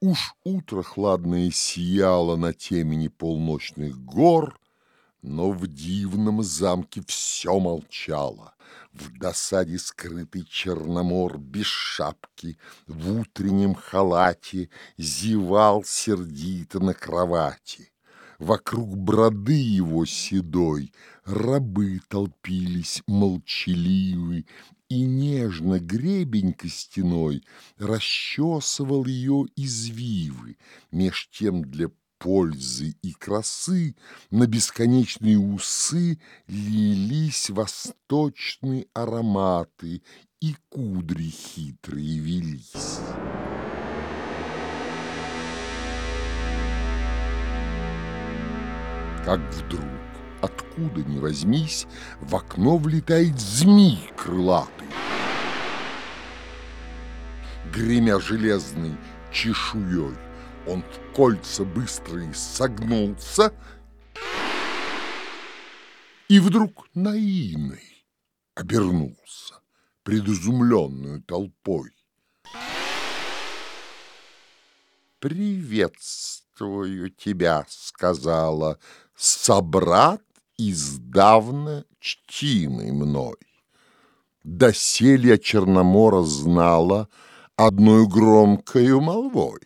Уж утро хладное сияло на темени полночных гор, но в дивном замке все молчало. В досаде скрытый черномор без шапки, В утреннем халате зевал сердито на кровати. Вокруг броды его седой Рабы толпились молчаливы, И нежно гребень костяной Расчесывал ее извивы, Меж тем для пользы и красы На бесконечные усы Лились восточные ароматы, И кудри хитрые велись. Как вдруг, откуда ни возьмись, В окно влетает змей крылатый. Гремя железной чешуей, Он в кольца быстрые согнулся И вдруг наивный обернулся Предизумленную толпой. «Приветствую тебя», — сказала собрат издавна чтимый мной. Доселе Черномора знала одной громкою молвой,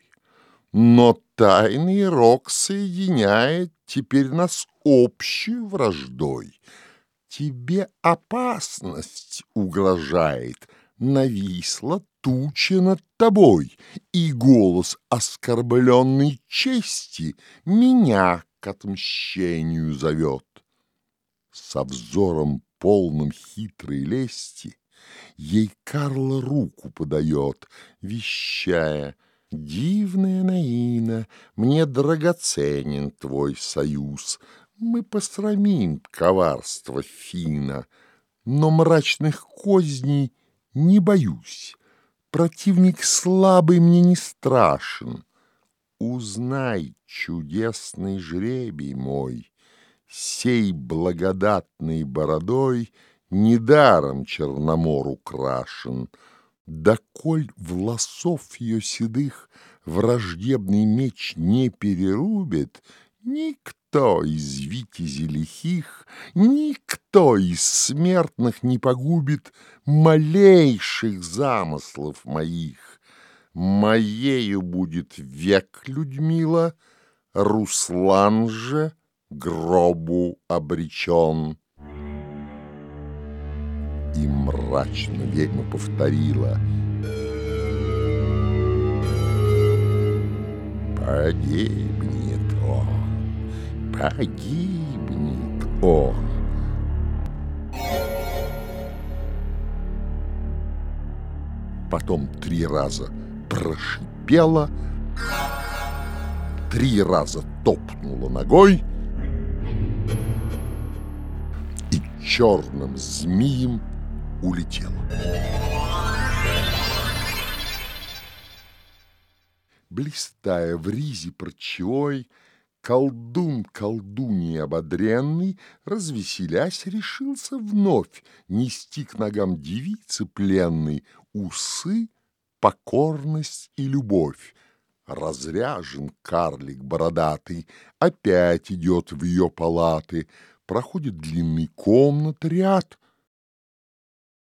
но тайный рок соединяет теперь нас общей враждой. Тебе опасность угрожает, нависла туча над тобой, и голос оскорбленной чести меня к отмщению зовет. Со взором полным хитрой лести Ей Карла руку подает, вещая «Дивная Наина, мне драгоценен твой союз, Мы посрамим коварство Фина, Но мрачных козней не боюсь, Противник слабый мне не страшен, Узнай, чудесный жребий мой, Сей благодатной бородой Недаром Черномор украшен, Да коль волосов ее седых Враждебный меч не перерубит, Никто из витязей лихих, Никто из смертных не погубит Малейших замыслов моих. Моею будет век Людмила, Руслан же гробу обречен. И мрачно ведьма повторила Погибнет он, погибнет он. Потом три раза прошипела, три раза топнула ногой и черным змеем улетела. Блистая в ризе парчевой, Колдун колдуньей ободренный, развеселясь, решился вновь нести к ногам девицы пленной усы, покорность и любовь. Разряжен карлик бородатый, опять идет в ее палаты, проходит длинный комнат ряд.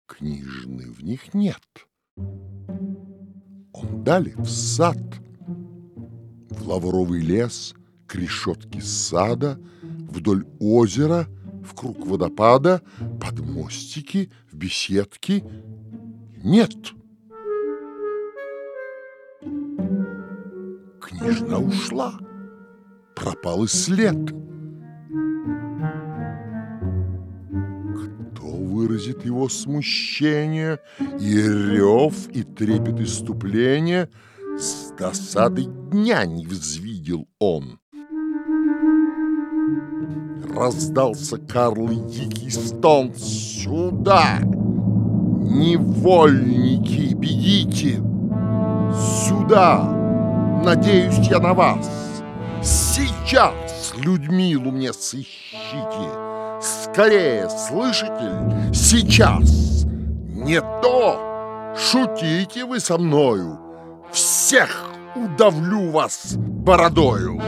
Книжны в них нет. Он далее в сад, в лавровый лес — к решетке сада, вдоль озера, в круг водопада, под мостики, в беседки. Нет. Княжна ушла. Пропал и след. Кто выразит его смущение и рев, и трепет иступления, с досады дня не взвидел он раздался Карлый дикий. «Сюда! Невольники, бегите! Сюда! Надеюсь я на вас! Сейчас Людмилу мне сыщите! Скорее, слышите? Сейчас! Не то! Шутите вы со мною! Всех удавлю вас бородою.